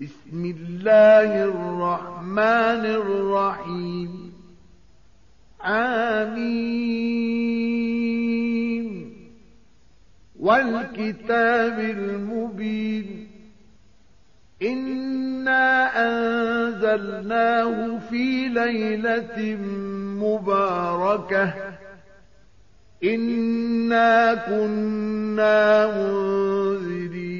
بسم الله الرحمن الرحيم. آمين. والكتاب المبين. إنا أنزلناه في ليلة مباركة. إنا كنا منذرين.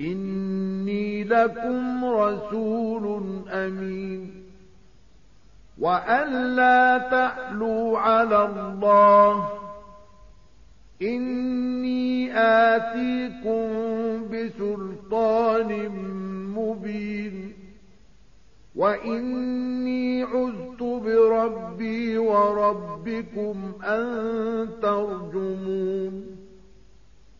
إني لكم رسول أمين. وأن لا تألوا على الله. إني آتيكم بسلطان مبين. وإني عذت بربي وربكم أن ترجمون.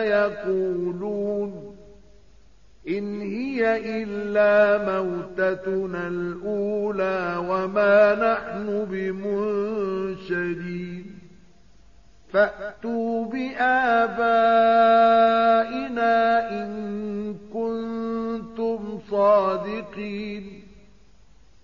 ليقولون إن هي إلا موتتنا الأولى وما نحن بمنشرين. فأتوا بآبائنا إن كنتم صادقين.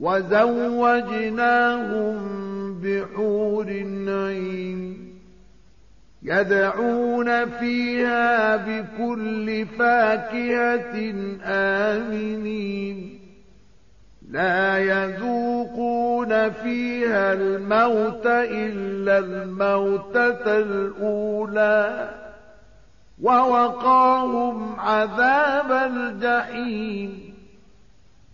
وزوجناهم بحور عين يدعون فيها بكل فاكهة آمنين. لا يذوقون فيها الموت إلا الموتة الأولى. ووقاهم عذاب الجحيم.